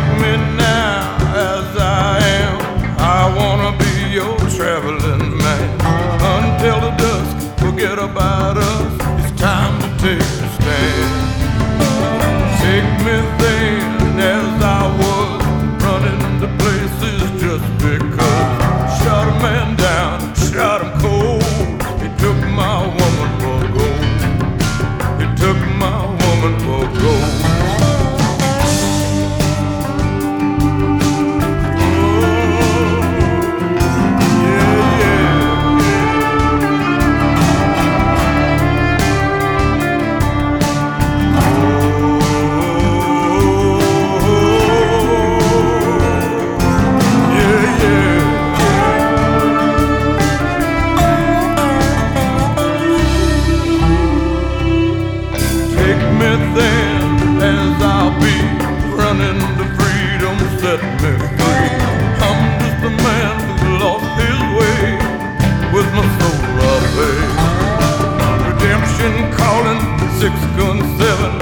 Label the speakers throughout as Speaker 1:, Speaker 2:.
Speaker 1: take me now as I am. I wanna be your traveling man. Until the dusk, forget about us. It's time to take a stand. Take me then as I was, running the places just because. Shut a man down, shut him cold. Take me then as I'll be running to freedom, set me free. I'm just a man who lost his way with my soul away. Redemption calling, six gun seven.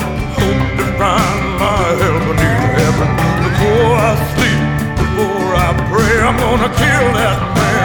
Speaker 1: Hope to find my help beneath heaven. Before I sleep, before I pray, I'm gonna kill that man